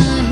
time.